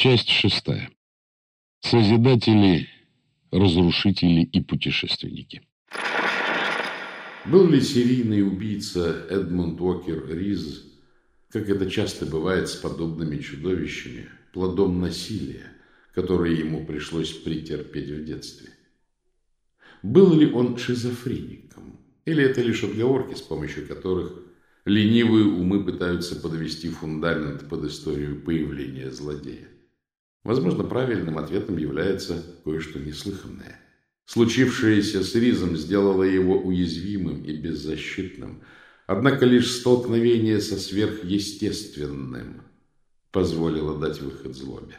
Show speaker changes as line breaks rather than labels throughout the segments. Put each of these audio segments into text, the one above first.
Часть шестая. Созидатели, разрушители и путешественники.
Был ли серийный убийца Эдмунд Уокер Риз, как это часто бывает с подобными чудовищами, плодом насилия, которое ему пришлось претерпеть в детстве? Был ли он шизофреником? Или это лишь отговорки, с помощью которых ленивые умы пытаются подвести фундамент под историю появления злодея? Возможно, правильным ответом является кое-что неслыханное. Случившееся с Ризом сделало его уязвимым и беззащитным, однако лишь столкновение со сверхъестественным позволило дать выход злобе.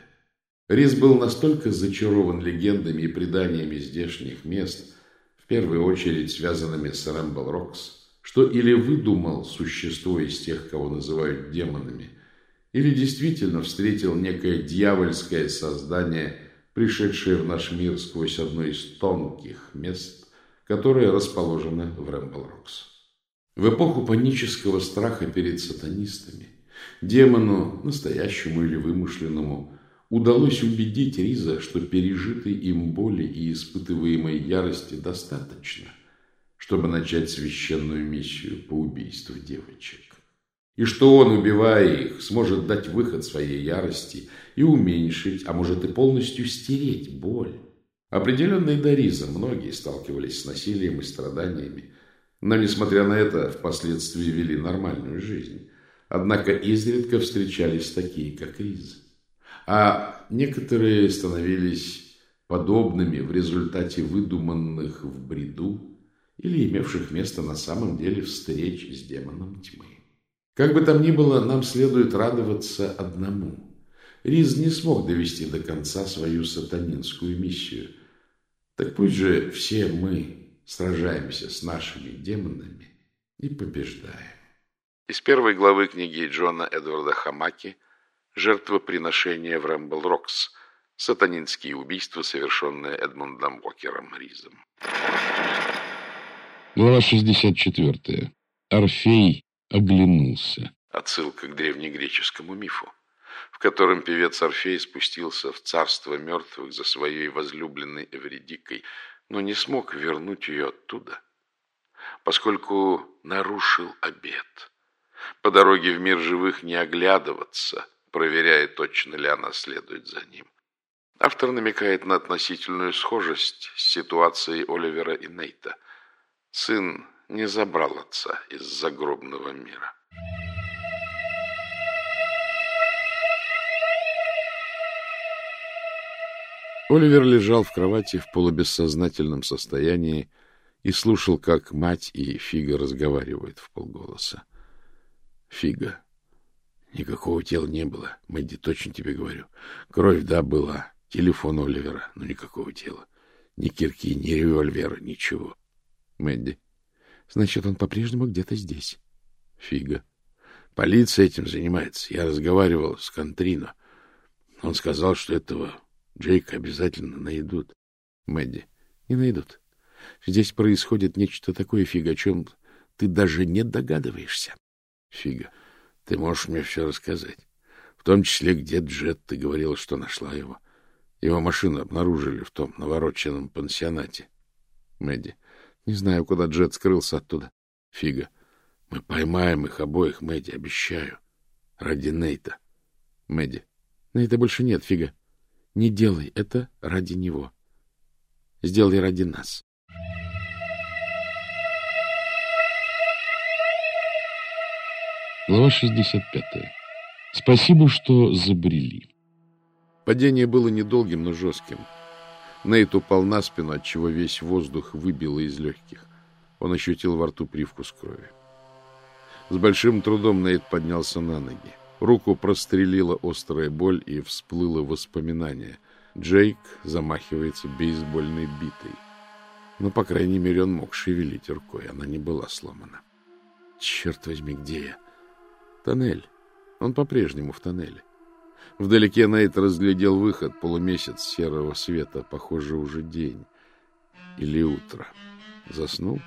Риз был настолько зачарован легендами и преданиями здешних мест, в первую очередь связанными с Рэмбл Рокс, что или выдумал существо из тех, кого называют демонами, или действительно встретил некое дьявольское создание, пришедшее в наш мир сквозь одно из тонких мест, которое расположено в Рэмбл Рокс. В эпоху панического страха перед сатанистами, демону, настоящему или вымышленному, удалось убедить Риза, что пережитой им боли и испытываемой ярости достаточно, чтобы начать священную миссию по убийству девочек. И что он, убивая их, сможет дать выход своей ярости и уменьшить, а может и полностью стереть боль. Определенно и многие сталкивались с насилием и страданиями, но, несмотря на это, впоследствии вели нормальную жизнь. Однако изредка встречались такие, как Риз а некоторые становились подобными в результате выдуманных в бреду или имевших место на самом деле встреч с демоном тьмы. Как бы там ни было, нам следует радоваться одному. Риз не смог довести до конца свою сатанинскую миссию. Так пусть же все мы сражаемся с нашими демонами и побеждаем. Из первой главы книги Джона Эдварда Хамаки – жертвоприношение в Рэмбл-Рокс, сатанинские убийства, совершенные Эдмундом Уокером Ризом.
Глава 64. Орфей оглянулся.
Отсылка к древнегреческому мифу, в котором певец Орфей спустился в царство мертвых за своей возлюбленной Эвредикой, но не смог вернуть ее оттуда, поскольку нарушил обет. По дороге в мир живых не оглядываться – проверяя, точно ли она следует за ним. Автор намекает на относительную схожесть с ситуацией Оливера и Нейта. Сын не забрал отца из загробного мира. Оливер лежал в кровати в полубессознательном состоянии и слушал, как мать и Фига разговаривают в полголоса. Фига Никакого тела не было. Мэдди, точно тебе говорю. Кровь, да, была. Телефон Оливера, но никакого тела. Ни кирки, ни револьвера, ничего. Мэдди. Значит, он по-прежнему где-то здесь. Фига. Полиция этим занимается. Я разговаривал с Контрино. Он сказал, что этого Джейка обязательно найдут. Мэдди. Не найдут. Здесь происходит нечто такое, Фига, о чем ты даже не догадываешься. Фига. Ты можешь мне все рассказать. В том числе, где Джет, ты говорила, что нашла его. Его машину обнаружили в том навороченном пансионате. Мэдди. Не знаю, куда Джет скрылся оттуда. Фига. Мы поймаем их обоих, Мэдди, обещаю. Ради Нейта. Мэдди. Нейта больше нет, Фига. Не делай это ради него. Сделай ради нас.
Глава 65. Спасибо, что забрели.
Падение было недолгим, но жестким. Нейт упал на спину, отчего весь воздух выбило из легких. Он ощутил во рту привкус крови. С большим трудом Нейт поднялся на ноги. Руку прострелила острая боль и всплыло воспоминание. Джейк замахивается бейсбольной битой. Но, по крайней мере, он мог шевелить рукой. Она не была сломана. Черт возьми, где я? Тоннель. Он по-прежнему в тоннеле. Вдалеке Нейт разглядел выход, полумесяц серого света, похоже, уже день или утро. Заснул?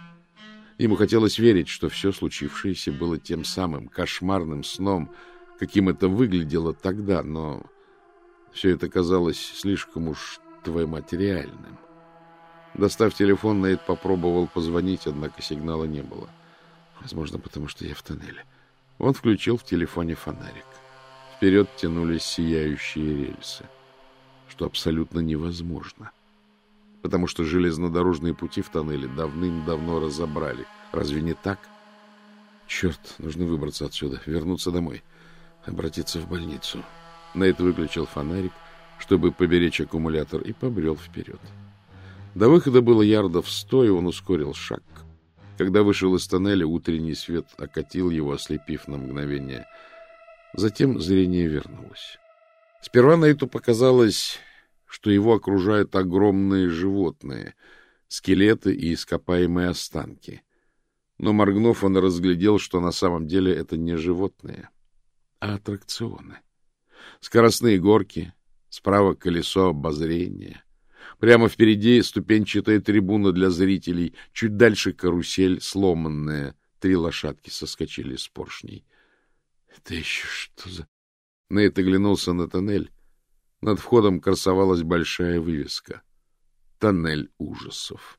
Ему хотелось верить, что все случившееся было тем самым кошмарным сном, каким это выглядело тогда, но Все это казалось слишком уж твоим материальным. Достав телефон, Нейт попробовал позвонить, однако сигнала не было. Возможно, потому что я в тоннеле. Он включил в телефоне фонарик. Вперед тянулись сияющие рельсы, что абсолютно невозможно, потому что железнодорожные пути в тоннеле давным-давно разобрали. Разве не так? Черт, нужно выбраться отсюда, вернуться домой, обратиться в больницу. Нейт выключил фонарик, чтобы поберечь аккумулятор, и побрел вперед. До выхода было ярдов сто, и он ускорил шаг. Когда вышел из тоннеля, утренний свет окатил его, ослепив на мгновение. Затем зрение вернулось. Сперва на это показалось, что его окружают огромные животные, скелеты и ископаемые останки. Но, моргнув, он разглядел, что на самом деле это не животные, а аттракционы. Скоростные горки, справа колесо обозрения — Прямо впереди ступенчатая трибуна для зрителей, чуть дальше карусель сломанная. Три лошадки соскочили с поршней. Это еще что за... Нейт оглянулся на тоннель. Над входом красовалась большая вывеска. Тоннель ужасов.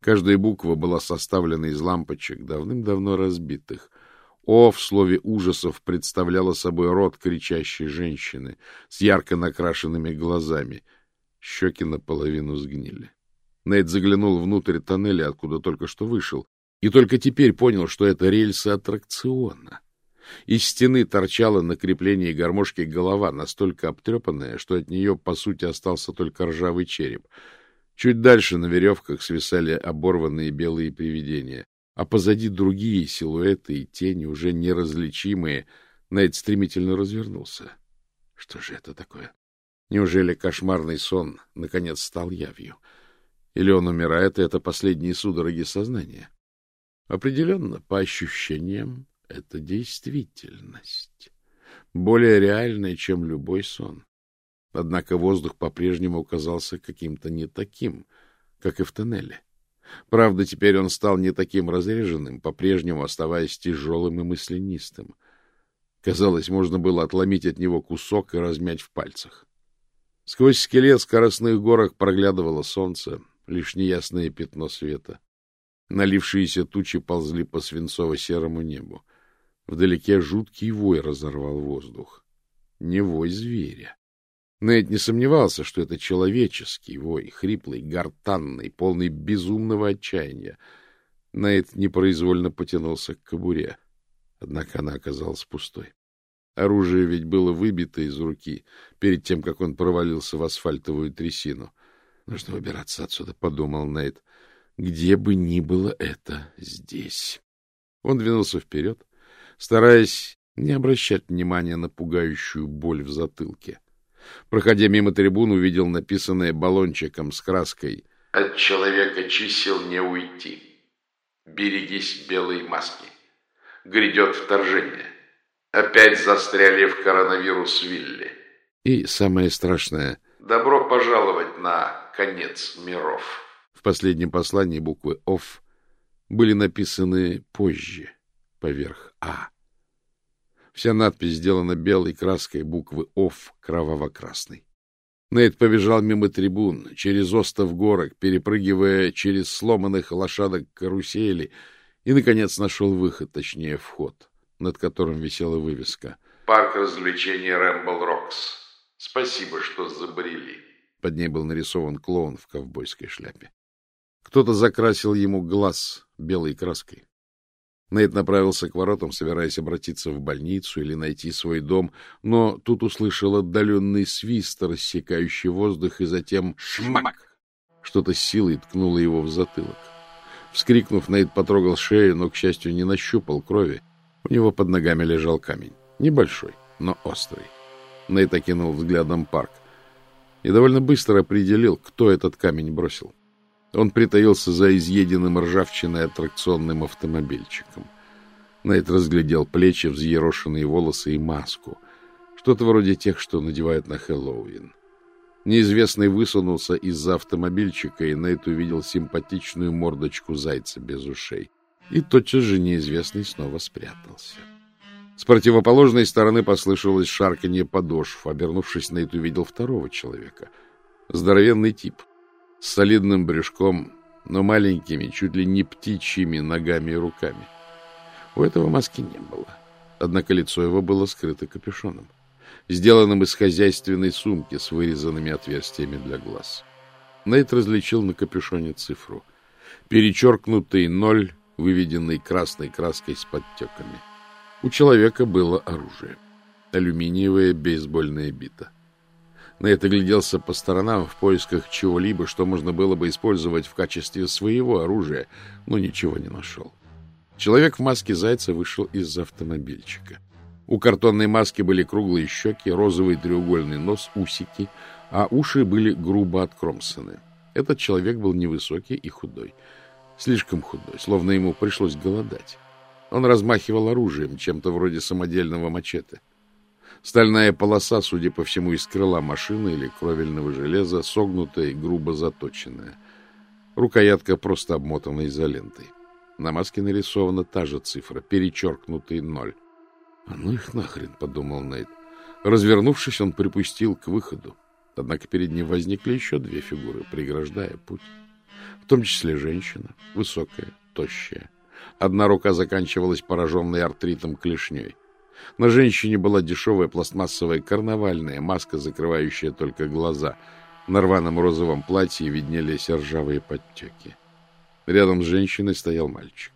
Каждая буква была составлена из лампочек, давным-давно разбитых. «О» в слове «ужасов» представляло собой рот кричащей женщины с ярко накрашенными глазами — Щеки наполовину сгнили. Нейт заглянул внутрь тоннеля, откуда только что вышел, и только теперь понял, что это рельсы аттракциона. Из стены торчала на креплении гармошки голова, настолько обтрепанная, что от нее, по сути, остался только ржавый череп. Чуть дальше на веревках свисали оборванные белые привидения, а позади другие силуэты и тени, уже неразличимые. Нейт стремительно развернулся. Что же это такое? Неужели кошмарный сон наконец стал явью? Или он умирает, и это последние судороги сознания? Определенно, по ощущениям, это действительность. Более реальная, чем любой сон. Однако воздух по-прежнему казался каким-то не таким, как и в тоннеле. Правда, теперь он стал не таким разреженным, по-прежнему оставаясь тяжелым и мысленистым. Казалось, можно было отломить от него кусок и размять в пальцах. Сквозь скелет скоростных горок проглядывало солнце, лишь неясное пятно света. Налившиеся тучи ползли по свинцово-серому небу. Вдалеке жуткий вой разорвал воздух. Не вой зверя. Нейт не сомневался, что это человеческий вой, хриплый, гортанный, полный безумного отчаяния. Нейт непроизвольно потянулся к кобуре, однако она оказалась пустой. Оружие ведь было выбито из руки перед тем, как он провалился в асфальтовую трясину. Нужно выбираться отсюда, — подумал Нейт. Где бы ни было это здесь. Он двинулся вперед, стараясь не обращать внимания на пугающую боль в затылке. Проходя мимо трибун, увидел написанное баллончиком с краской «От человека чисел не уйти. Берегись белой маски. Грядет вторжение». Опять застряли в коронавирус Вилли. И самое страшное. Добро пожаловать на конец миров. В последнем послании буквы «Оф» были написаны позже, поверх «А». Вся надпись сделана белой краской буквы «Оф» кроваво-красной. Нейт побежал мимо трибун, через остов горок, перепрыгивая через сломанных лошадок карусели, и, наконец, нашел выход, точнее, вход над которым висела вывеска. «Парк развлечений Рэмбл Рокс. Спасибо, что забрели». Под ней был нарисован клоун в ковбойской шляпе. Кто-то закрасил ему глаз белой краской. Нейт направился к воротам, собираясь обратиться в больницу или найти свой дом, но тут услышал отдаленный свист, рассекающий воздух, и затем шмак! Что-то с силой ткнуло его в затылок. Вскрикнув, Нейт потрогал шею, но, к счастью, не нащупал крови. У него под ногами лежал камень. Небольшой, но острый. Нейт окинул взглядом парк и довольно быстро определил, кто этот камень бросил. Он притаился за изъеденным ржавчиной аттракционным автомобильчиком. Нейт разглядел плечи, взъерошенные волосы и маску. Что-то вроде тех, что надевают на Хэллоуин. Неизвестный высунулся из-за автомобильчика, и Нейт увидел симпатичную мордочку зайца без ушей. И тотчас же неизвестный снова спрятался. С противоположной стороны послышалось шарканье подошв. Обернувшись, Нейт увидел второго человека. Здоровенный тип, с солидным брюшком, но маленькими, чуть ли не птичьими ногами и руками. У этого маски не было. Однако лицо его было скрыто капюшоном, сделанным из хозяйственной сумки с вырезанными отверстиями для глаз. Нейт различил на капюшоне цифру. Перечеркнутый ноль, выведенный красной краской с подтеками. У человека было оружие. Алюминиевая бейсбольная бита. Нейт огляделся по сторонам в поисках чего-либо, что можно было бы использовать в качестве своего оружия, но ничего не нашел. Человек в маске зайца вышел из автомобильчика. У картонной маски были круглые щеки, розовый треугольный нос, усики, а уши были грубо откромсаны. Этот человек был невысокий и худой. Слишком худой, словно ему пришлось голодать. Он размахивал оружием, чем-то вроде самодельного мачете. Стальная полоса, судя по всему, из крыла машины или кровельного железа, согнутая и грубо заточенная. Рукоятка просто обмотана изолентой. На маске нарисована та же цифра, перечеркнутый ноль. — А ну их нахрен, — подумал Нейт. Развернувшись, он припустил к выходу. Однако перед ним возникли еще две фигуры, преграждая путь. В том числе женщина, высокая, тощая. Одна рука заканчивалась пораженной артритом клешней. На женщине была дешевая пластмассовая карнавальная маска, закрывающая только глаза. На рваном розовом платье виднелись ржавые подтеки. Рядом с женщиной стоял мальчик.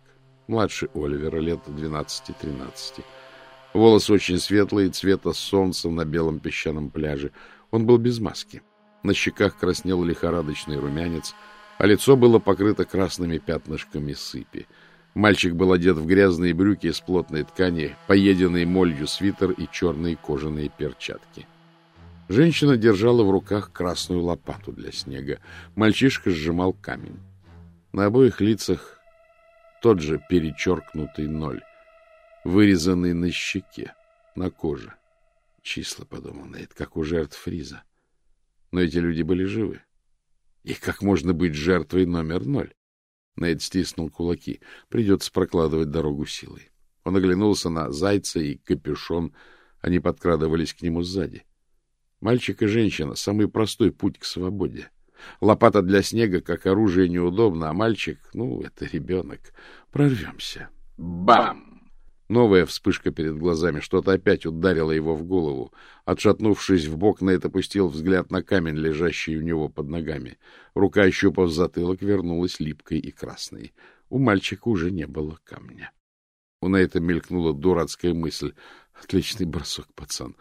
Младший Оливера, лет 12-13. Волосы очень светлые, цвета солнца на белом песчаном пляже. Он был без маски. На щеках краснел лихорадочный румянец, а лицо было покрыто красными пятнышками сыпи. Мальчик был одет в грязные брюки из плотной ткани, поеденный молью свитер и черные кожаные перчатки. Женщина держала в руках красную лопату для снега. Мальчишка сжимал камень. На обоих лицах тот же перечеркнутый ноль, вырезанный на щеке, на коже. Числа, подумал Нейт, как у жертв Фриза. Но эти люди были живы. И как можно быть жертвой номер ноль? Нейт стиснул кулаки. Придется прокладывать дорогу силой. Он оглянулся на зайца и капюшон. Они подкрадывались к нему сзади. Мальчик и женщина — самый простой путь к свободе. Лопата для снега как оружие неудобно, а мальчик, ну, это ребенок. Прорвемся. Бам! Новая вспышка перед глазами, что-то опять ударило его в голову. Отшатнувшись в бок, Нейт опустил взгляд на камень, лежащий у него под ногами. Рука, ощупав затылок, вернулась липкой и красной. У мальчика уже не было камня. У Нейта мелькнула дурацкая мысль. Отличный бросок, пацан.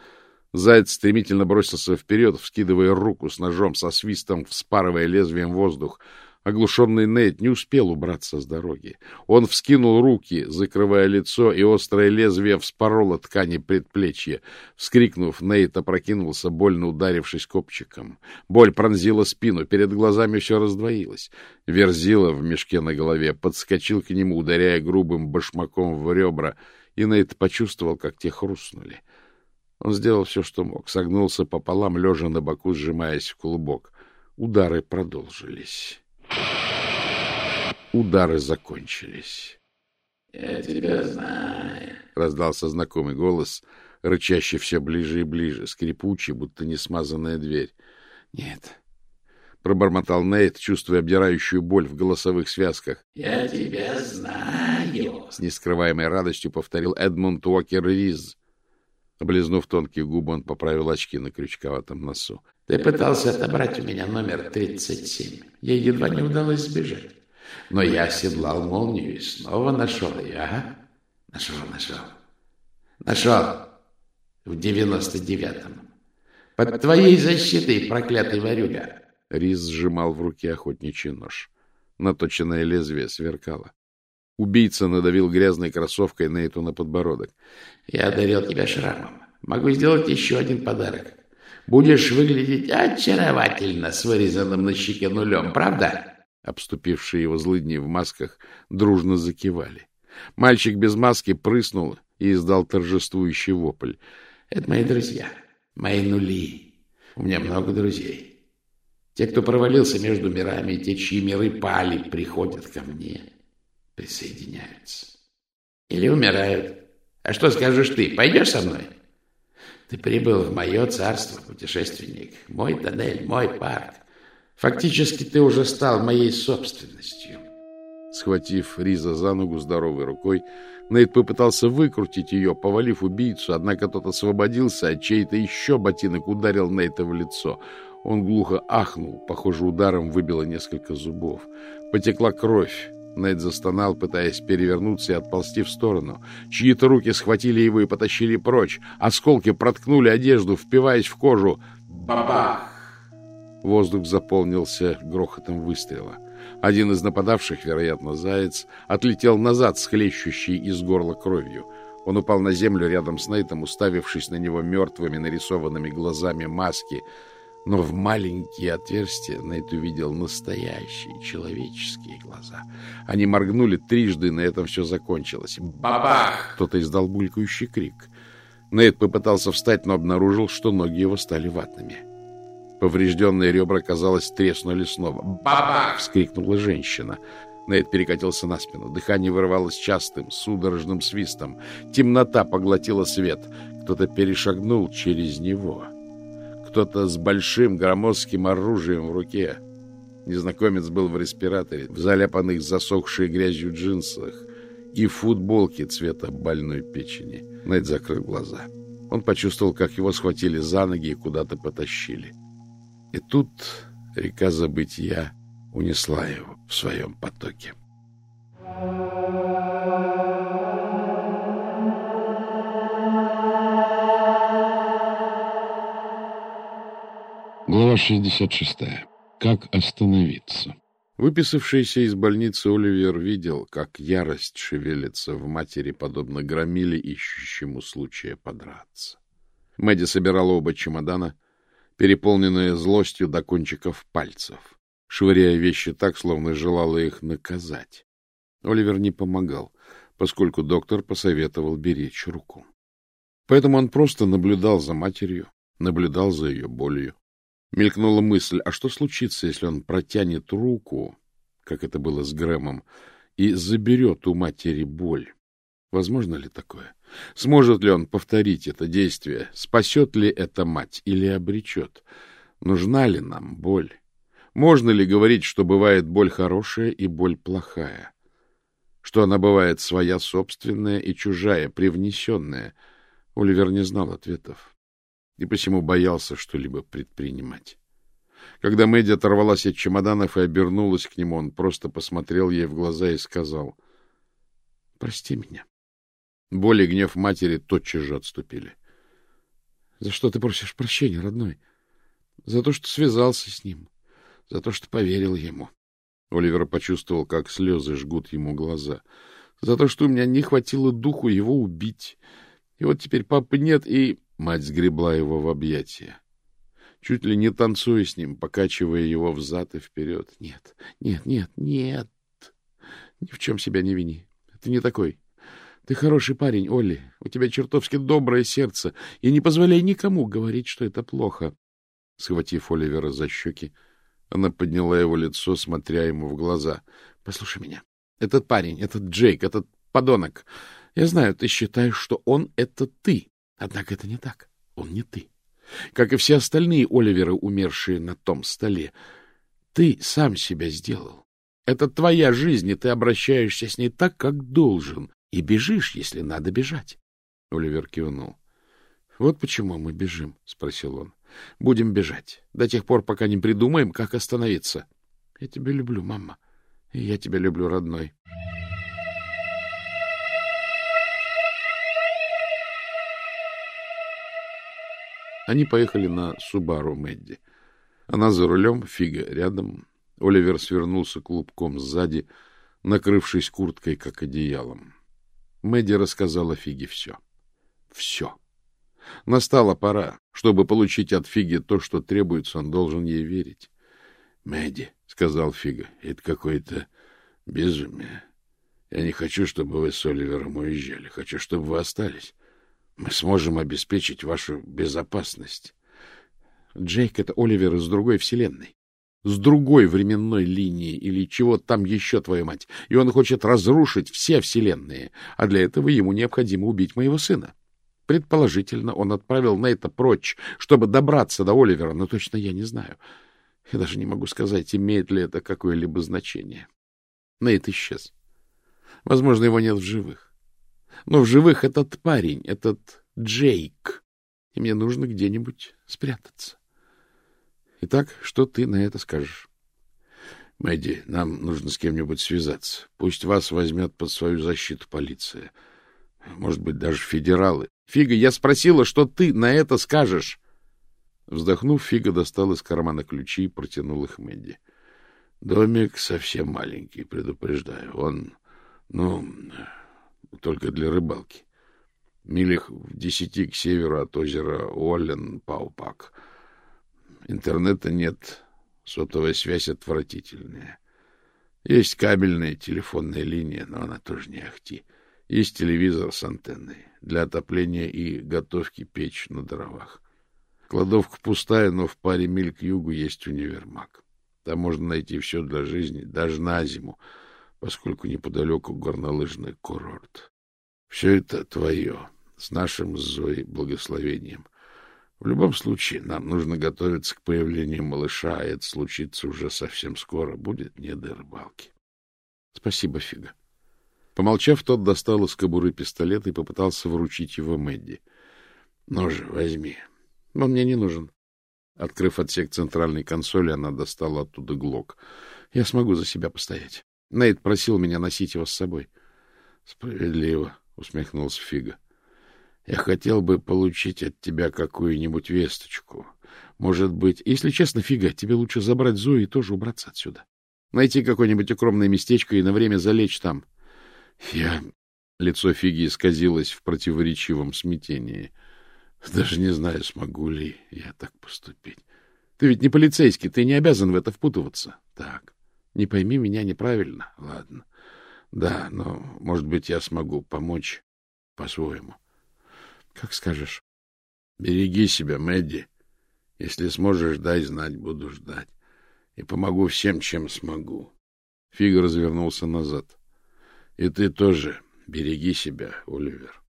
Заяц стремительно бросился вперед, вскидывая руку с ножом, со свистом вспарывая лезвием воздух. Оглушенный Нейт не успел убраться с дороги. Он вскинул руки, закрывая лицо, и острое лезвие вспороло ткани предплечья. Вскрикнув, Нейт опрокинулся, больно ударившись копчиком. Боль пронзила спину, перед глазами все раздвоилось. Верзила в мешке на голове подскочил к нему, ударяя грубым башмаком в ребра, и Нейт почувствовал, как те хрустнули. Он сделал все, что мог, согнулся пополам, лежа на боку, сжимаясь в клубок. Удары продолжились. Удары закончились.
— Я тебя знаю, —
раздался знакомый голос, рычащий все ближе и ближе, скрипучий, будто несмазанная дверь. — Нет, — пробормотал Нейт, чувствуя обдирающую боль в голосовых связках.
— Я тебя знаю, —
с нескрываемой радостью повторил Эдмунд Уокер Риз. Облизнув тонкие губы, он поправил очки на крючковатом носу.
— Ты пытался отобрать у меня номер 37. Ей едва не удалось сбежать. Но я оседлал молнию и снова нашел ее, ага. Нашел, нашел. Нашел. В девяносто девятом. Под твоей защитой, проклятый ворюга.
Рис сжимал в руке охотничий нож. Наточенное лезвие сверкало. Убийца надавил грязной кроссовкой Нейту на подбородок.
— Я одарил тебя шрамом. Могу сделать еще один подарок. Будешь выглядеть очаровательно с вырезанным на щеке нулем, правда?
Обступившие его злыдни в масках дружно закивали. Мальчик без маски прыснул и издал торжествующий вопль.
— Это мои друзья, мои нули. У меня много друзей. Те, кто провалился между мирами, те, чьи миры пали, приходят ко мне, присоединяются. Или умирают, А что скажешь ты? Пойдешь со мной? Ты прибыл в мое царство, путешественник. Мой тоннель, мой парк. Фактически ты уже стал моей собственностью.
Схватив Риза за ногу здоровой рукой, Нейт попытался выкрутить ее, повалив убийцу, однако тот освободился, а чей-то еще ботинок ударил Нейта в лицо. Он глухо ахнул, похоже, ударом выбило несколько зубов. Потекла кровь. Нейт застонал, пытаясь перевернуться и отползти в сторону. Чьи-то руки схватили его и потащили прочь. Осколки проткнули одежду, впиваясь в кожу. Бабах! Воздух заполнился грохотом выстрела. Один из нападавших, вероятно, заяц, отлетел назад с хлещущей из горла кровью. Он упал на землю рядом с Нейтом, уставившись на него мертвыми нарисованными глазами маски. Но в маленькие отверстия Нейт увидел настоящие человеческие глаза. Они моргнули трижды, на этом все закончилось. «Бабах!» Кто-то издал булькающий крик. Нейт попытался встать, но обнаружил, что ноги его стали ватными. Поврежденные ребра, казалось, треснули снова. «Бабах!» — вскрикнула женщина. Нейт перекатился на спину. Дыхание вырывалось частым, судорожным свистом. Темнота поглотила свет. Кто-то перешагнул через него. Кто-то с большим громоздким оружием в руке. Незнакомец был в респираторе, в заляпанных засохшей грязью джинсах и футболке цвета больной печени. Нейт закрыл глаза. Он почувствовал, как его схватили за ноги и куда-то потащили. И тут река забытия унесла его в своем потоке.
Глава 66. Как остановиться?
Выписавшийся из больницы Оливер видел, как ярость шевелится в матери, подобно громиле, ищущему случая подраться. Мэдди собирала оба чемодана — переполненная злостью до кончиков пальцев, швыряя вещи так, словно желала их наказать. Оливер не помогал, поскольку доктор посоветовал беречь руку. Поэтому он просто наблюдал за матерью, наблюдал за ее болью. Мелькнула мысль, а что случится, если он протянет руку, как это было с Грэмом, и заберет у матери боль? Возможно ли такое? Сможет ли он повторить это действие? Спасет ли это мать или обречет? Нужна ли нам боль? Можно ли говорить, что бывает боль хорошая и боль плохая? Что она бывает своя собственная и чужая, привнесенная? Оливер не знал ответов и посему боялся что-либо предпринимать. Когда Мэдди оторвалась от чемоданов и обернулась к нему, он просто посмотрел ей в глаза и сказал «Прости меня». Боль и гнев матери тотчас же отступили. — За что ты просишь прощения, родной? За то, что связался с ним, за то, что поверил ему. Оливер почувствовал, как слезы жгут ему глаза. За то, что у меня не хватило духу его убить. И вот теперь папы нет, и... Мать сгребла его в объятия. Чуть ли не танцуя с ним, покачивая его взад и вперед. Нет, нет, нет, нет. Ни в чем себя не вини. Ты не такой. Ты хороший парень, Олли. У тебя чертовски доброе сердце, и не позволяй никому говорить, что это плохо. Схватив Оливера за щеки, она подняла его лицо, смотря ему в глаза. — Послушай меня. Этот парень, этот Джейк, этот подонок. Я знаю, ты считаешь, что он — это ты. Однако это не так. Он не ты. Как и все остальные Оливеры, умершие на том столе. Ты сам себя сделал. Это твоя жизнь, и ты обращаешься с ней так, как должен. И бежишь, если надо бежать. Оливер кивнул. — Вот почему мы бежим, — спросил он. — Будем бежать до тех пор, пока не придумаем, как остановиться. — Я тебя люблю, мама. И я тебя люблю, родной. Они поехали на Субару Мэдди. Она за рулем, Фига рядом. Оливер свернулся клубком сзади, накрывшись курткой, как одеялом. Мэдди рассказала Фиге все. Все. Настала пора. Чтобы получить от Фиги то, что требуется, он должен ей верить. — Мэдди, — сказал Фига, — это какое-то безумие. Я не хочу, чтобы вы с Оливером уезжали. Хочу, чтобы вы остались. Мы сможем обеспечить вашу безопасность. Джейк — это Оливер из другой вселенной.
с другой временной линии или чего там еще, твою мать, и он хочет разрушить все вселенные, а для этого ему необходимо убить моего сына. Предположительно, он отправил Нейта прочь, чтобы добраться до Оливера, но точно я не знаю. Я даже не могу сказать, имеет ли это какое-либо значение. Нейт исчез. Возможно, его нет в живых. Но в живых этот парень, этот Джейк, и мне нужно где-нибудь спрятаться. Итак, что ты на это скажешь? Мэдди, нам нужно с кем-нибудь связаться. Пусть вас возьмет под свою защиту полиция. Может быть, даже федералы. Фига, я спросила, что ты на это скажешь. Вздохнув, Фига достал из кармана ключи и протянул их Мэдди. Домик совсем маленький, предупреждаю. Он, ну, только для рыбалки. Милях в десяти к северу от озера Уоллен-Паупак — Интернета нет, сотовая связь отвратительная. Есть кабельная телефонная линия, но она тоже не ахти. Есть телевизор с антенной для отопления и готовки печь на дровах. Кладовка пустая, но в паре миль к югу есть универмаг. Там можно найти все для жизни, даже на зиму, поскольку неподалеку горнолыжный курорт. Все это твое, с нашим Зоей благословением — в любом случае, нам нужно готовиться к появлению малыша, а это случится уже совсем скоро. Будет не до рыбалки. Спасибо, Фига. Помолчав, тот достал из кобуры пистолет и попытался вручить его Мэдди. Ну же, возьми. Он мне не нужен. Открыв отсек центральной консоли, она достала оттуда глок. Я смогу за себя постоять. Нейт просил меня носить его с собой. Справедливо, усмехнулся Фига. Я хотел бы получить от тебя какую-нибудь весточку. Может быть, если честно, фига, тебе лучше забрать Зою и тоже убраться отсюда. Найти какое-нибудь укромное местечко и на время залечь там. Я... Лицо Фиги исказилось в противоречивом смятении. Даже не знаю, смогу ли я так поступить. Ты ведь не полицейский, ты не обязан в это впутываться. Так, не пойми меня неправильно. Ладно. Да, но, может быть, я смогу помочь по-своему. — как скажешь. Береги себя, Мэдди. Если сможешь, дай знать, буду ждать. И помогу всем, чем смогу. Фига развернулся назад. И ты тоже береги себя, Оливер.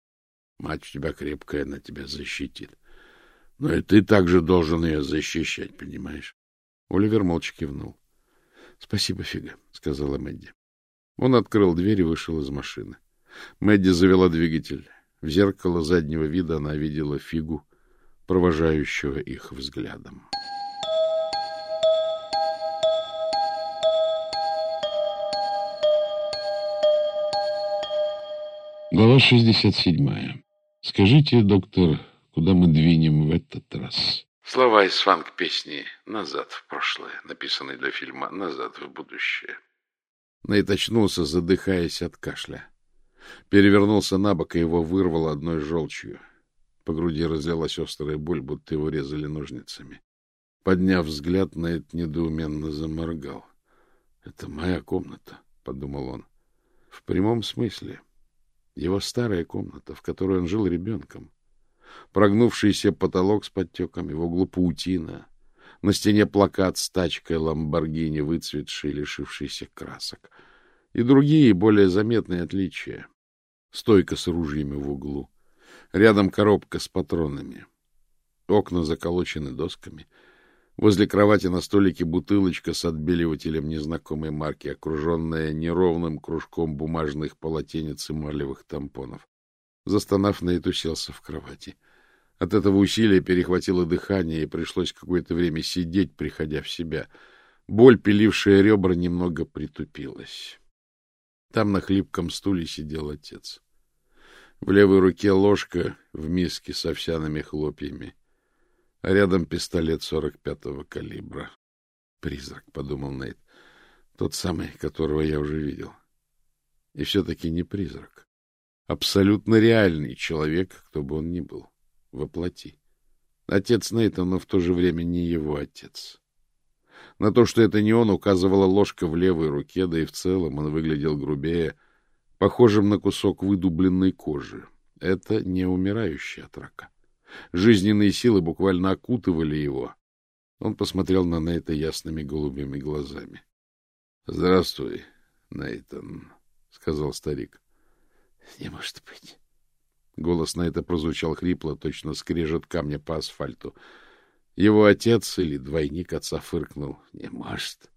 Мать у тебя крепкая, она тебя защитит. Но и ты также должен ее защищать, понимаешь? Оливер молча кивнул. — Спасибо, Фига, — сказала Мэдди. Он открыл дверь и вышел из машины. Мэдди завела двигатель. В зеркало заднего вида она видела фигу, провожающего их взглядом.
Глава 67. Скажите, доктор, куда мы двинем в этот раз?
Слова из фанк-песни «Назад в прошлое», написанной для фильма «Назад в будущее». Нейт очнулся, задыхаясь от кашля. Перевернулся на бок, и его вырвало одной желчью. По груди разлилась острая боль, будто его резали ножницами. Подняв взгляд, Нейт недоуменно заморгал. — Это моя комната, — подумал он. В прямом смысле. Его старая комната, в которой он жил ребенком. Прогнувшийся потолок с подтеками, в углу паутина. На стене плакат с тачкой Ламборгини, выцветший, лишившийся красок. И другие, более заметные отличия стойка с ружьями в углу. Рядом коробка с патронами. Окна заколочены досками. Возле кровати на столике бутылочка с отбеливателем незнакомой марки, окруженная неровным кружком бумажных полотенец и марлевых тампонов. Застонав, Нейт уселся в кровати. От этого усилия перехватило дыхание, и пришлось какое-то время сидеть, приходя в себя. Боль, пилившая ребра, немного притупилась. Там на хлипком стуле сидел отец. В левой руке ложка в миске с овсяными хлопьями, а рядом пистолет сорок пятого калибра. Призрак, — подумал Нейт, — тот самый, которого я уже видел. И все-таки не призрак. Абсолютно реальный человек, кто бы он ни был, воплоти. Отец Нейта, но в то же время не его отец. На то, что это не он, указывала ложка в левой руке, да и в целом он выглядел грубее, похожим на кусок выдубленной кожи. Это не умирающий от рака. Жизненные силы буквально окутывали его.
Он посмотрел на Нейта ясными голубыми глазами. — Здравствуй, Нейтан, — сказал старик.
— Не может быть.
Голос Нейта прозвучал хрипло, точно скрежет камня по асфальту. Его отец или двойник отца фыркнул. — Не может.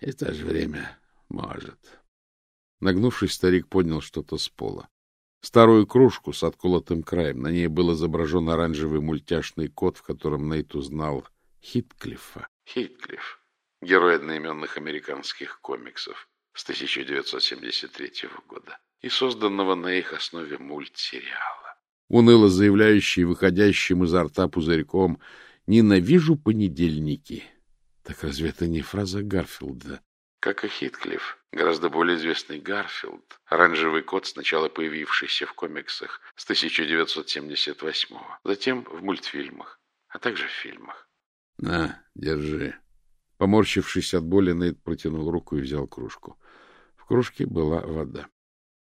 И то же время может. Нагнувшись, старик поднял что-то с пола. Старую кружку с отколотым краем. На ней был изображен оранжевый мультяшный кот, в котором Нейт узнал Хитклифа. Хитклифф — герой одноименных американских комиксов с 1973 года и созданного на их основе мультсериала. Уныло заявляющий выходящим изо рта пузырьком «Ненавижу понедельники». Так разве это не фраза Гарфилда? Как и Хитклифф, гораздо более известный Гарфилд, оранжевый кот, сначала появившийся в комиксах с 1978-го, затем в мультфильмах, а также в фильмах. — На, держи. Поморщившись от боли, Нейт протянул руку и взял кружку. В кружке была вода.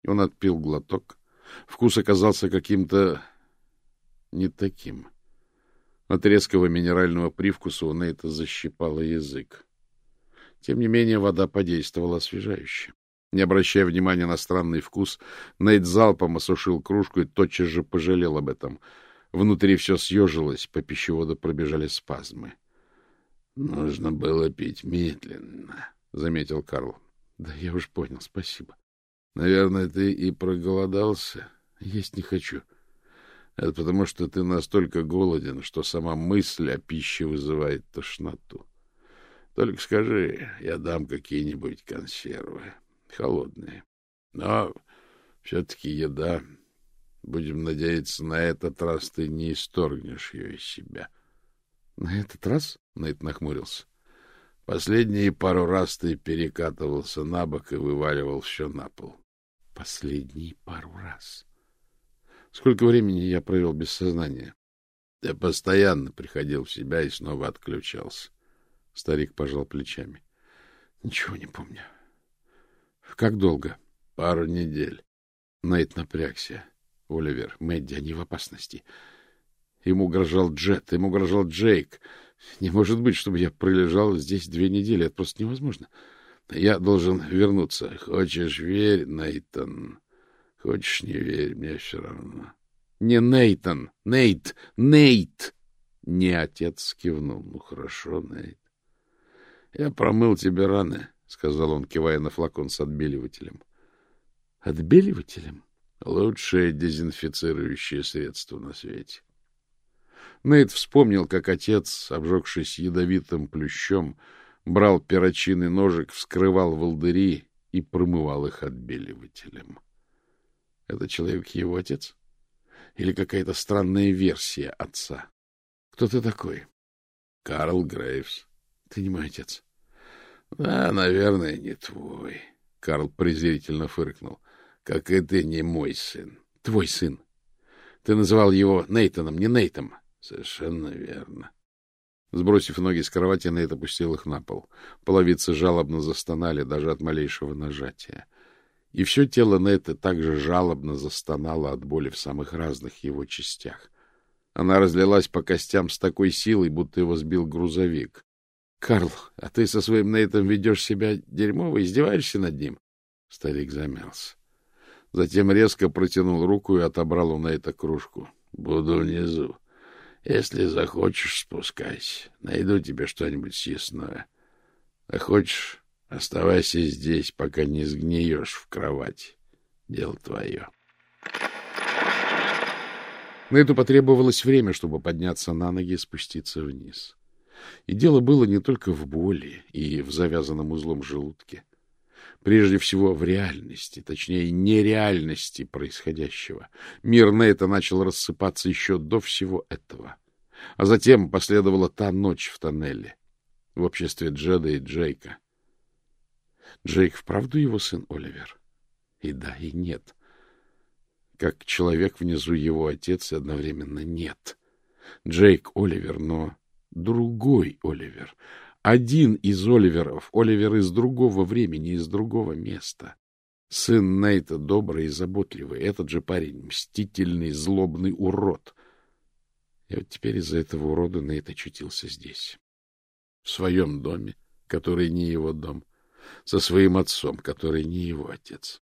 Он отпил глоток. Вкус оказался каким-то не таким. От резкого минерального привкуса у Нейта защипало язык. Тем не менее, вода подействовала освежающе. Не обращая внимания на странный вкус, Нейт залпом осушил кружку и тотчас же пожалел об этом. Внутри все съежилось, по пищеводу пробежали спазмы. — Нужно было пить медленно, — заметил Карл. — Да я уж понял, спасибо. — Наверное, ты и проголодался. Есть не хочу. Это потому, что ты настолько голоден, что сама мысль о пище вызывает тошноту. Только скажи, я дам какие-нибудь консервы, холодные. Но все-таки еда. Будем надеяться, на этот раз ты не исторгнешь ее из себя. — На этот раз? Нейт нахмурился. Последние пару раз ты перекатывался на бок и вываливал все на пол. Последние пару раз. Сколько времени я провел без сознания? Ты постоянно приходил в себя и снова отключался. Старик пожал плечами. Ничего не помню. Как долго? Пару недель. Нейт напрягся. Оливер, Мэдди, они в опасности. Ему угрожал Джет, ему угрожал Джейк. Не может быть, чтобы я пролежал здесь две недели. Это просто невозможно. Я должен вернуться. Хочешь — верь, Нейтан. Хочешь — не верь, мне все равно. Не Нейтан, Нейт, Нейт! Не отец кивнул. Ну, хорошо, Нейт. Я промыл тебе раны, — сказал он, кивая на флакон с отбеливателем. Отбеливателем? Лучшее дезинфицирующее средство на свете. Нейт вспомнил, как отец, обжегшись ядовитым плющом, брал перочинный ножик, вскрывал волдыри и промывал их отбеливателем. Это человек его отец? Или какая-то странная версия отца? Кто ты такой? Карл Грейвс. Ты не мой отец. Да, наверное, не твой. Карл презрительно фыркнул. Как и ты не мой сын. Твой сын. Ты называл его Нейтаном, не Нейтом. Совершенно верно. Сбросив ноги с кровати, Нейт опустил их на пол. Половицы жалобно застонали даже от малейшего нажатия. И все тело Нейта также жалобно застонало от боли в самых разных его частях. Она разлилась по костям с такой силой, будто его сбил грузовик. — Карл, а ты со своим Нейтом ведешь себя дерьмово, издеваешься над ним? Старик замялся. Затем резко протянул руку и отобрал у Нейта кружку. — Буду внизу. Если захочешь, спускайся. Найду тебе что-нибудь съестное. А хочешь, оставайся здесь, пока не сгниешь в кровати. Дело твое. На это потребовалось время, чтобы подняться на ноги и спуститься вниз. И дело было не только в боли и в завязанном узлом желудке. Прежде всего в реальности, точнее, нереальности происходящего. Мир Нейта начал рассыпаться еще до всего этого. А затем последовала та ночь в тоннеле в обществе Джеда и Джейка. Джейк вправду его сын Оливер? И да, и нет. Как человек внизу его отец и одновременно нет. Джейк Оливер, но другой Оливер. Один из Оливеров, Оливер из другого времени, из другого места. Сын Нейта добрый и заботливый, этот же парень мстительный, злобный урод. И вот теперь из-за этого урода Нейт очутился здесь. своем доме, который не его дом, со своим отцом, который не его отец.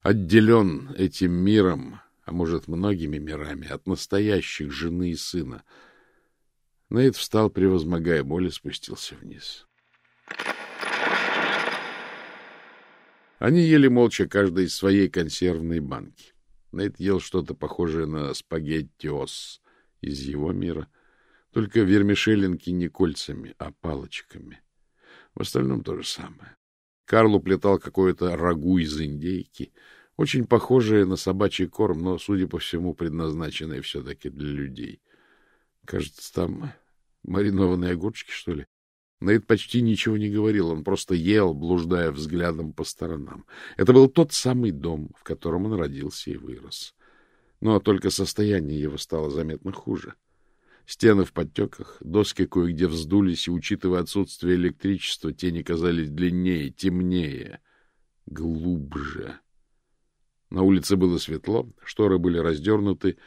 Отделен этим миром, а может, многими мирами, от настоящих жены и сына. Нейт встал, превозмогая боль, и спустился вниз. Они ели молча, каждый из своей консервной банки. Нейт ел что-то похожее на спагеттиос из его мира, только вермишелинки не кольцами, а палочками. В остальном то же самое. Карл уплетал какое-то рагу из индейки, очень похожее на собачий корм, но, судя по всему, предназначенное все-таки для людей. Кажется, там маринованные огурчики, что ли? Нейт почти ничего не говорил, он просто ел, блуждая взглядом по сторонам. Это был тот самый дом, в котором он родился и вырос. Но только состояние его стало заметно хуже. — Стены в подтеках, доски кое-где вздулись, и, учитывая отсутствие электричества, тени казались длиннее, темнее, глубже. На улице было светло, шторы были раздернуты,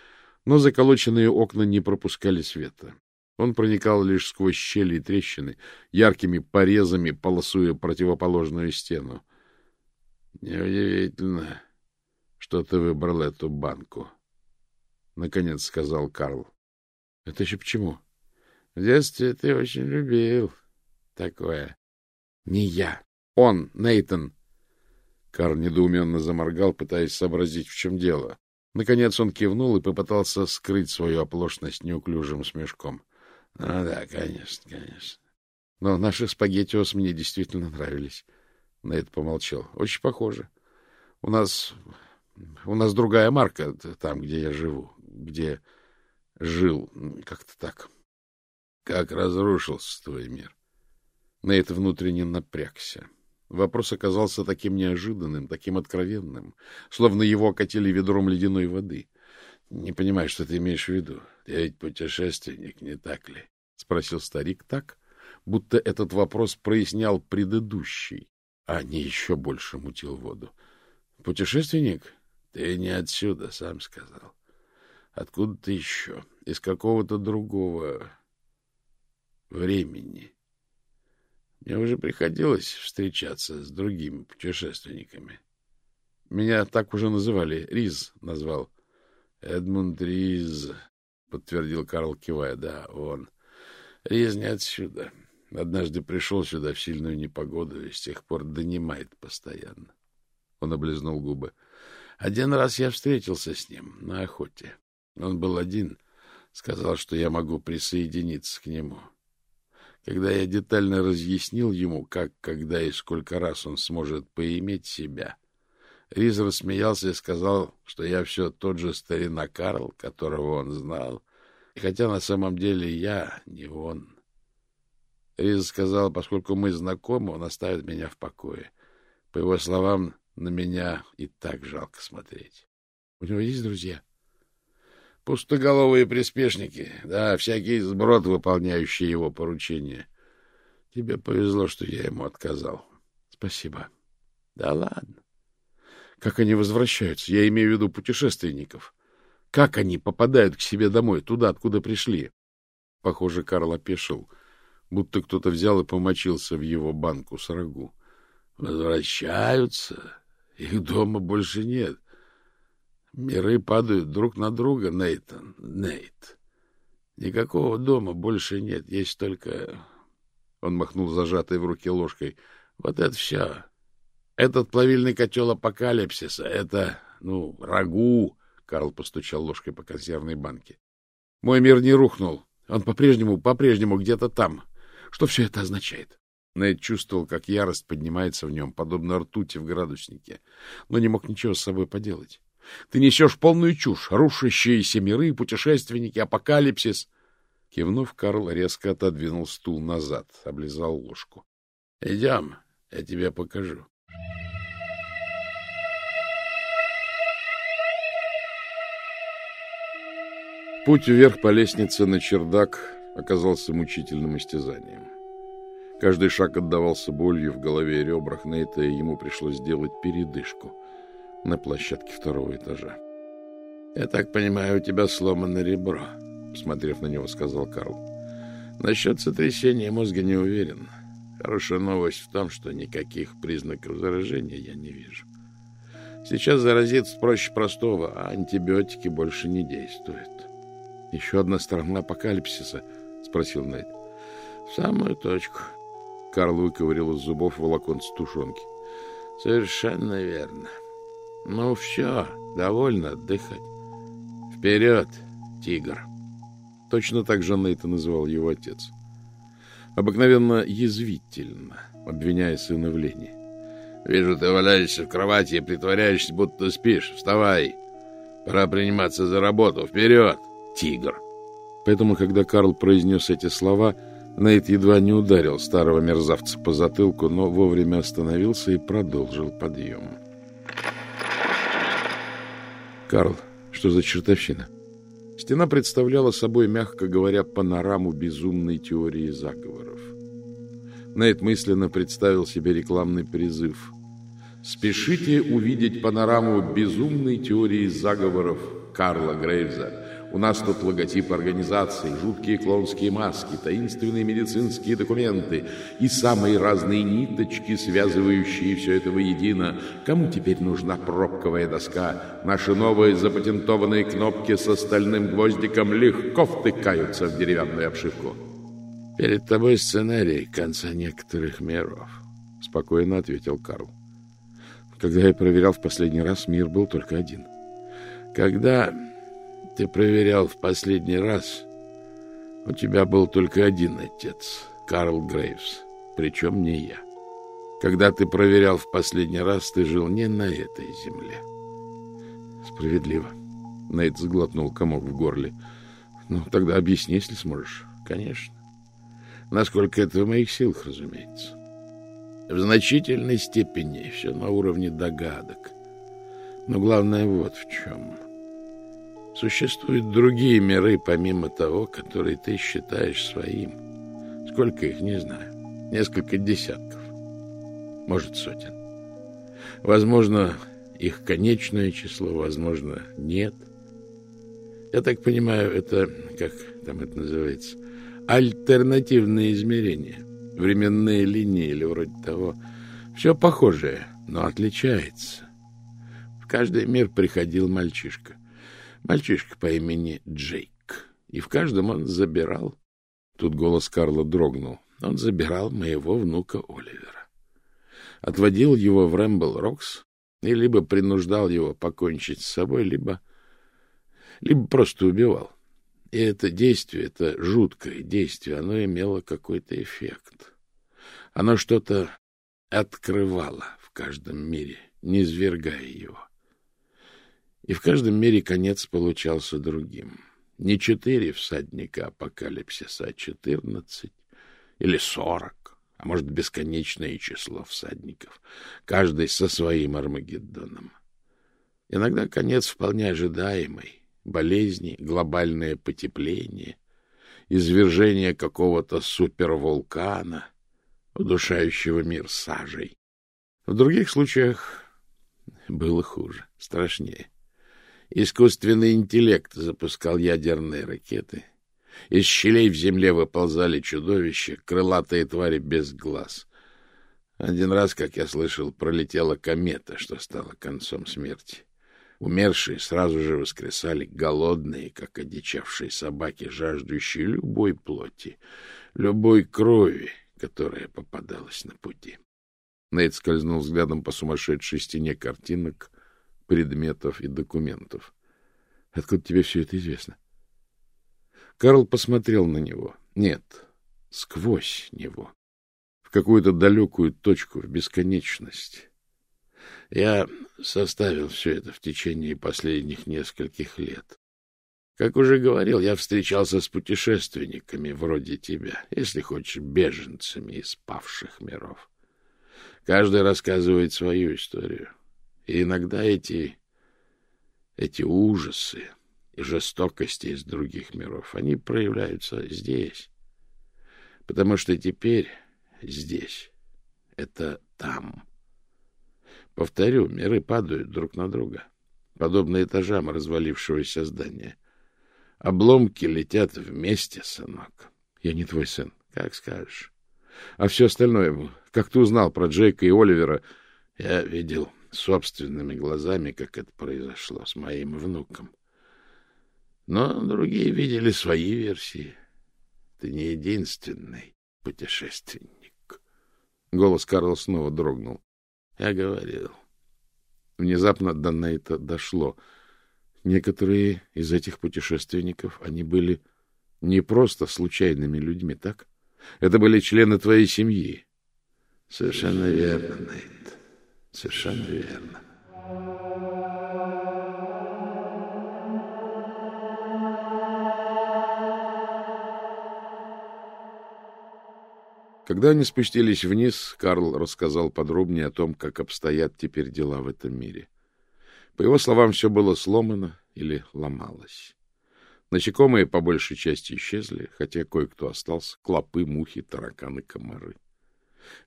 но заколоченные окна не пропускали света. Он проникал лишь сквозь щели и трещины, яркими порезами полосуя противоположную стену. — Неудивительно, что ты выбрал эту банку, — наконец сказал Карл. — Это еще почему? — В детстве ты очень любил такое. — Не я. Он, Нейтон. Карл недоуменно заморгал, пытаясь сообразить, в чем дело. Наконец он кивнул и попытался скрыть свою оплошность неуклюжим смешком. — Ну да, конечно, конечно. Но наши спагеттиос мне действительно нравились. Нейт помолчал. — Очень похоже. У нас... У нас другая марка там, где я живу, где жил. Как-то так. Как разрушился твой мир? Нейт внутренне напрягся. Вопрос оказался таким неожиданным, таким откровенным, словно его окатили ведром ледяной воды. — Не понимаю, что ты имеешь в виду. Ты ведь путешественник, не так ли? — спросил старик так, будто этот вопрос прояснял предыдущий, а не еще больше мутил воду. — Путешественник? Ты не отсюда, сам сказал. Откуда-то еще, из какого-то другого времени. Мне уже приходилось встречаться с другими путешественниками. Меня так уже называли. Риз назвал. Эдмунд Риз, подтвердил Карл, кивая. Да, он. Риз не отсюда. Однажды пришел сюда в сильную непогоду и с тех пор донимает постоянно. Он облизнул губы. Один раз я встретился с ним на охоте. Он был один, сказал, что я могу присоединиться к нему. Когда я детально разъяснил ему, как, когда и сколько раз он сможет поиметь себя, Риз рассмеялся и сказал, что я все тот же старина Карл, которого он знал, хотя на самом деле я не он. Риз сказал, поскольку мы знакомы, он оставит меня в покое. По его словам, на меня и так жалко смотреть. У него есть друзья? — Пустоголовые приспешники, да, всякий сброд, выполняющий его поручения. Тебе повезло, что я ему отказал. Спасибо. Да ладно. Как они возвращаются? Я имею в виду путешественников. Как они попадают к себе домой, туда, откуда пришли? Похоже, Карл опешил, будто кто-то взял и помочился в его банку с рагу. Возвращаются? Их дома больше нет. — Миры падают друг на друга, Нейтан, Нейт. Никакого дома больше нет, есть только... Он махнул зажатой в руке ложкой. Вот это все. Этот плавильный котел апокалипсиса, это, ну, рагу. Карл постучал ложкой по консервной банке. Мой мир не рухнул. Он по-прежнему, по-прежнему где-то там. Что все это означает? Нейт чувствовал, как ярость поднимается в нем, подобно ртути в градуснике, но не мог ничего с собой поделать. Ты несешь полную чушь, рушащиеся миры, путешественники, апокалипсис. Кивнув, Карл резко отодвинул стул назад, облизал ложку. — Идем, я тебе покажу. Путь вверх по лестнице на чердак оказался мучительным истязанием. Каждый шаг отдавался болью в голове и ребрах, на это ему пришлось сделать передышку — на площадке второго этажа. — Я так понимаю, у тебя сломано ребро, — посмотрев на него, сказал Карл.
— Насчет сотрясения мозга не уверен. Хорошая новость в том, что никаких признаков заражения я не вижу. Сейчас заразиться проще простого, а антибиотики больше не действуют. — Еще одна сторона апокалипсиса? — спросил Найт. — В самую точку. Карл выковырил из зубов волокон с тушенки. — Совершенно верно. Ну все, довольно отдыхать. Вперед, тигр! Точно так же Нейта называл его отец. Обыкновенно язвительно, обвиняя сына в лени. Вижу, ты валяешься в кровати и притворяешься, будто спишь. Вставай. Пора приниматься за работу. Вперед, тигр. Поэтому, когда Карл произнес эти слова, Нейт едва не ударил старого мерзавца по затылку, но вовремя остановился и продолжил подъем. Карл, что за чертовщина? Стена представляла собой, мягко говоря, панораму безумной теории заговоров. Нейт мысленно представил себе рекламный призыв. «Спешите увидеть панораму безумной теории заговоров Карла Грейвза. У нас тут логотип организации, жуткие клоунские маски, таинственные медицинские документы и самые разные ниточки, связывающие все это воедино. Кому теперь нужна пробковая доска? Наши новые запатентованные кнопки с остальным гвоздиком легко втыкаются в деревянную обшивку». «Перед тобой сценарий конца некоторых миров», — спокойно ответил Карл. «Когда я проверял в последний раз, мир был только один. Когда ты проверял в последний раз, у тебя был только один отец, Карл Грейвс, причем не я. Когда ты проверял в последний раз, ты жил не на этой земле». «Справедливо». Нейт сглотнул комок в горле. «Ну, тогда объясни, если сможешь». «Конечно. Насколько это в моих силах, разумеется. В значительной степени все на уровне догадок. Но главное вот в чем. Существуют другие миры, помимо того, который ты считаешь своим. Сколько их, не знаю. Несколько десятков. Может, сотен. Возможно, их конечное число, возможно, нет. Я так понимаю, это, как там это называется, альтернативные измерения, временные линии или вроде того. Все похожее, но отличается. В каждый мир приходил мальчишка. Мальчишка по имени Джейк. И в каждом он забирал... Тут голос Карла дрогнул. Он забирал моего внука Оливера. Отводил его в Рэмбл Рокс и либо принуждал его покончить с собой, либо... либо просто убивал. И это действие, это жуткое действие, оно имело какой-то эффект. Оно что-то открывало в каждом мире, не свергая его. И в каждом мире конец получался другим. Не четыре всадника апокалипсиса, а четырнадцать или сорок, а может, бесконечное число всадников, каждый со своим Армагеддоном. Иногда конец вполне ожидаемый, болезни, глобальное потепление, извержение какого-то супервулкана, удушающего мир сажей. В других случаях было хуже, страшнее. Искусственный интеллект запускал ядерные ракеты. Из щелей в земле выползали чудовища, крылатые твари без глаз. Один раз, как я слышал, пролетела комета, что стало концом смерти. Умершие сразу же воскресали, голодные, как одичавшие собаки, жаждущие любой плоти, любой крови, которая попадалась на пути. Нейт скользнул взглядом по сумасшедшей стене картинок, предметов и документов. — Откуда тебе все это известно? Карл посмотрел на него. Нет, сквозь него. В какую-то далекую точку, в бесконечность. Я составил все это в течение последних нескольких лет. Как уже говорил, я встречался с путешественниками вроде тебя, если хочешь, беженцами из павших миров. Каждый рассказывает свою историю. И иногда эти, эти ужасы и жестокости из других миров, они проявляются здесь. Потому что теперь здесь — это там. Повторю, миры падают друг на друга, подобно этажам развалившегося здания. Обломки летят вместе, сынок. Я не твой сын. Как скажешь. А все остальное, как ты узнал про Джейка и Оливера, я видел собственными глазами, как это произошло с моим внуком. Но другие видели свои версии. Ты не единственный путешественник. Голос Карла снова дрогнул. Я говорил. Внезапно до Нейта дошло. Некоторые из этих путешественников, они были не просто случайными людьми, так? Это были члены твоей семьи. Совершенно верно, Нейт. Совершенно верно. Когда они спустились вниз, Карл рассказал подробнее о том, как обстоят теперь дела в этом мире. По его словам, все было сломано или ломалось. Насекомые по большей части исчезли, хотя кое-кто остался — клопы, мухи, тараканы, комары.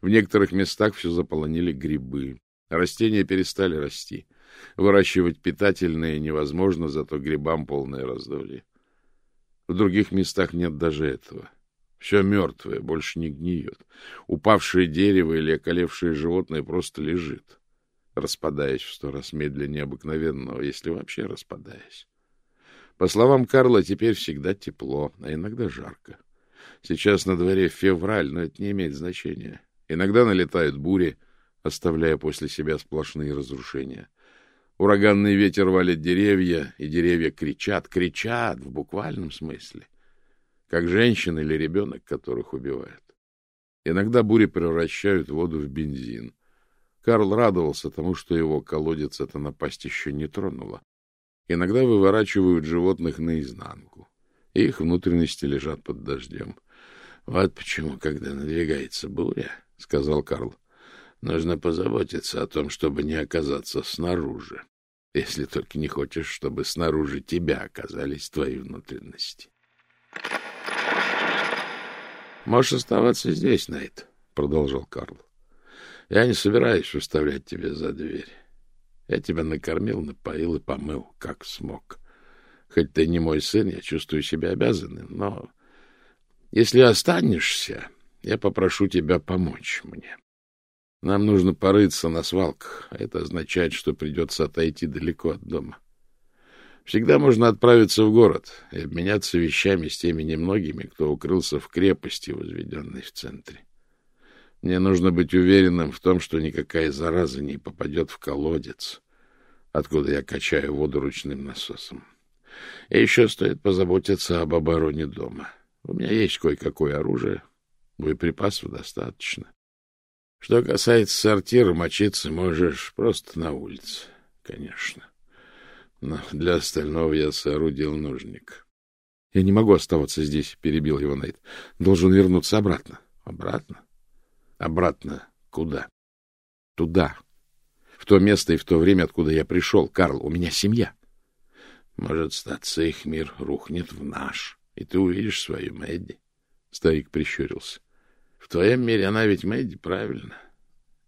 В некоторых местах все заполонили грибы. Растения перестали расти. Выращивать питательные невозможно, зато грибам полное раздолье. В других местах нет даже этого. Все мертвое, больше не гниет. Упавшее дерево или околевшее животное просто лежит, распадаясь в сто раз медленнее обыкновенного, если вообще распадаясь. По словам Карла, теперь всегда тепло, а иногда жарко. Сейчас на дворе февраль, но это не имеет значения. Иногда налетают бури, оставляя после себя сплошные разрушения. Ураганный ветер валит деревья, и деревья кричат, кричат в буквальном смысле, как женщина или ребенок, которых убивают. Иногда бури превращают воду в бензин. Карл радовался тому, что его колодец эта напасть еще не тронула. Иногда выворачивают животных наизнанку. Их внутренности лежат под дождем. — Вот почему, когда надвигается буря, — сказал Карл, — нужно позаботиться о том, чтобы не оказаться снаружи, если только не хочешь, чтобы снаружи тебя оказались твои внутренности. — Можешь оставаться здесь, Найт, — продолжал Карл. — Я не собираюсь выставлять тебя за дверь. Я тебя накормил, напоил и помыл, как смог. Хоть ты не мой сын, я чувствую себя обязанным, но если останешься, я попрошу тебя помочь мне. Нам нужно порыться на свалках, а это означает, что придется отойти далеко от дома. Всегда можно отправиться в город и обменяться вещами с теми немногими, кто укрылся в крепости, возведенной в центре. Мне нужно быть уверенным в том, что никакая зараза не попадет в колодец, откуда я качаю воду ручным насосом. И еще стоит позаботиться об обороне дома. У меня есть кое-какое оружие, боеприпасов достаточно. Что касается сортира, мочиться можешь просто на улице, конечно. Но для остального я соорудил нужник. — Я не могу оставаться здесь, — перебил его Найт. — Должен вернуться обратно. — Обратно? Обратно куда? Туда. В то место и в то время, откуда я пришел. Карл, у меня семья. Может, статься их мир рухнет в наш, и ты увидишь свою Мэдди. Старик прищурился. В твоем мире она ведь Мэдди, правильно?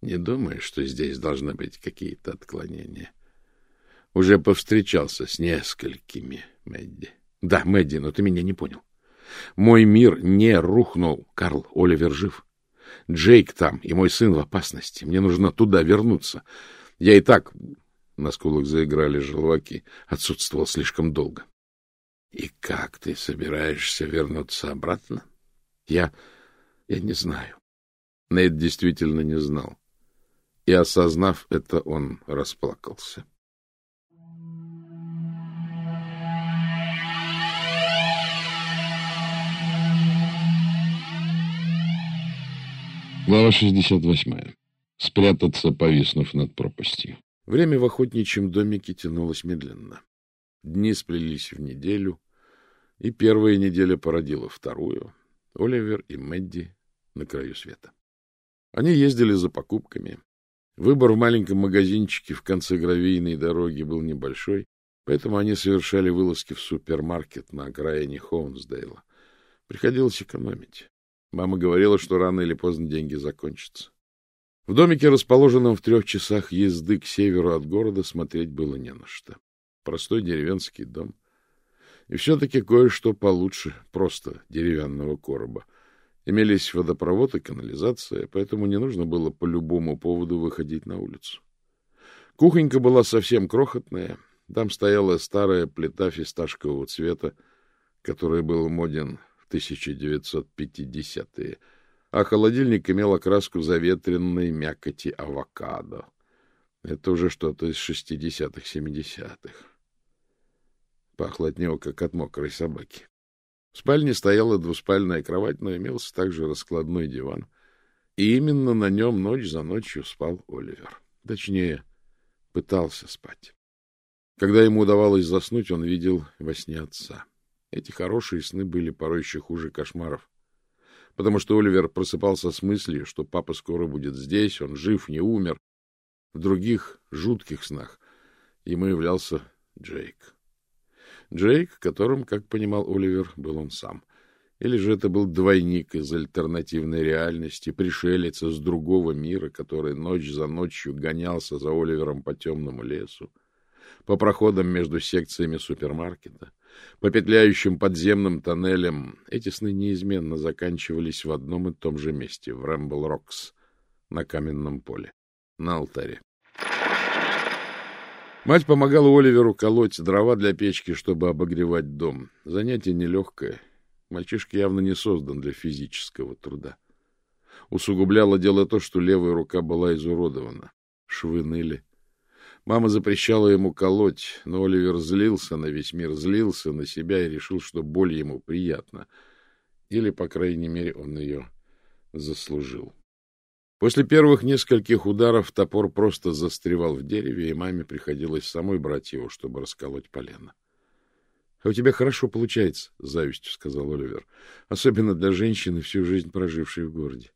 Не думаешь, что здесь должны быть какие-то отклонения? Уже повстречался с несколькими Мэдди. Да, Мэдди, но ты меня не понял. Мой мир не рухнул. Карл, Оливер жив. Джейк там, и мой сын в опасности. Мне нужно туда вернуться. Я и так... На скулах заиграли желваки. Отсутствовал слишком долго. — И как ты собираешься вернуться обратно? — Я... я не знаю. Нейт действительно не знал. И, осознав это, он расплакался.
— Глава 68. Спрятаться, повиснув над пропастью.
Время в охотничьем домике тянулось медленно. Дни сплелись в неделю, и первая неделя породила вторую. Оливер и Мэдди на краю света. Они ездили за покупками. Выбор в маленьком магазинчике в конце гравийной дороги был небольшой, поэтому они совершали вылазки в супермаркет на окраине Хоунсдейла. Приходилось экономить. Мама говорила, что рано или поздно деньги закончатся. В домике, расположенном в трех часах езды к северу от города, смотреть было не на что. Простой деревенский дом.
И все-таки кое-что получше просто деревянного короба. Имелись водопровод и канализация, поэтому не нужно было по любому поводу выходить на улицу. Кухонька была совсем крохотная. Там стояла старая плита фисташкового цвета, которая был моден в 1950-е, а холодильник имел окраску заветренной мякоти авокадо. Это уже что-то из 60-х, 70-х. Пахло от него, как от мокрой собаки. В спальне стояла двуспальная кровать, но имелся также раскладной диван. И именно на нем ночь за ночью спал Оливер. Точнее, пытался спать. Когда ему удавалось заснуть, он видел во сне отца. Эти хорошие сны были порой еще хуже кошмаров. Потому что Оливер просыпался с мыслью, что папа скоро будет здесь, он жив, не умер. В других жутких снах ему являлся Джейк. Джейк, которым, как понимал Оливер, был он сам. Или же это был двойник из альтернативной реальности, пришелец из другого мира, который ночь за ночью гонялся за Оливером по темному лесу, по проходам между секциями супермаркета, по петляющим подземным тоннелям. Эти сны неизменно заканчивались в одном и том же месте, в Рэмбл-Рокс, на каменном поле, на алтаре. Мать помогала Оливеру колоть дрова для печки, чтобы обогревать дом. Занятие нелегкое. Мальчишка явно не создан для физического труда. Усугубляло дело то, что левая рука была изуродована. Швы ныли. Мама запрещала ему колоть, но Оливер злился на весь мир, злился на себя и решил, что боль ему приятна. Или, по крайней мере, он ее заслужил. После первых нескольких ударов топор просто застревал в дереве, и маме приходилось самой брать его, чтобы расколоть полено. — А у тебя хорошо получается, — завистью сказал Оливер, — особенно для женщины, всю жизнь прожившей в городе.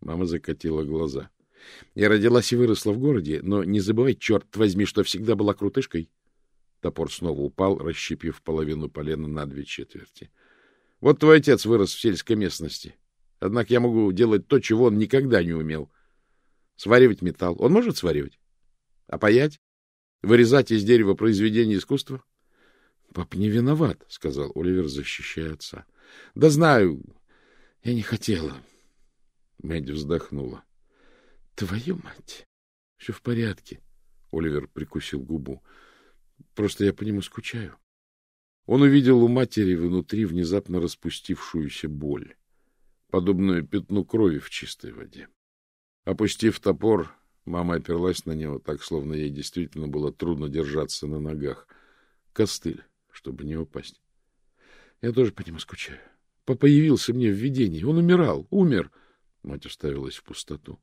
Мама закатила глаза. — Я родилась и выросла в городе, но не забывай, черт возьми, что всегда была крутышкой. Топор снова упал, расщепив половину полена на две четверти. — Вот твой отец вырос в сельской местности. — Однако я могу делать то, чего он никогда не умел. Сваривать металл. Он может сваривать? А паять? Вырезать из дерева произведение искусства? — Пап не виноват, — сказал Оливер, защищая отца. — Да знаю. Я не хотела. Мэдди вздохнула. — Твою мать! Все в порядке. Оливер прикусил губу. — Просто я по нему скучаю. Он увидел у матери внутри внезапно распустившуюся боль подобную пятну крови в чистой воде. Опустив топор, мама оперлась на него так, словно ей действительно было трудно держаться на ногах. Костыль, чтобы не упасть. Я тоже по нему скучаю. Папа явился мне в видении. Он умирал, умер. Мать уставилась в пустоту.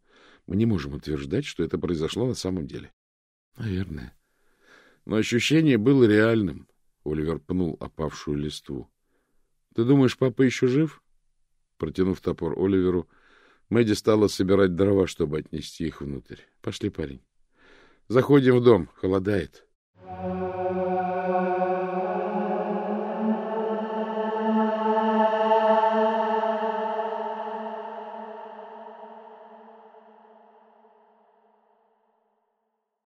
Мы не можем утверждать, что это произошло на самом деле. Наверное. Но ощущение было реальным. Оливер пнул опавшую листву. Ты думаешь, папа еще жив? Протянув топор Оливеру, Мэдди стала собирать дрова, чтобы отнести их внутрь. — Пошли, парень. — Заходим в дом. Холодает. Холодает.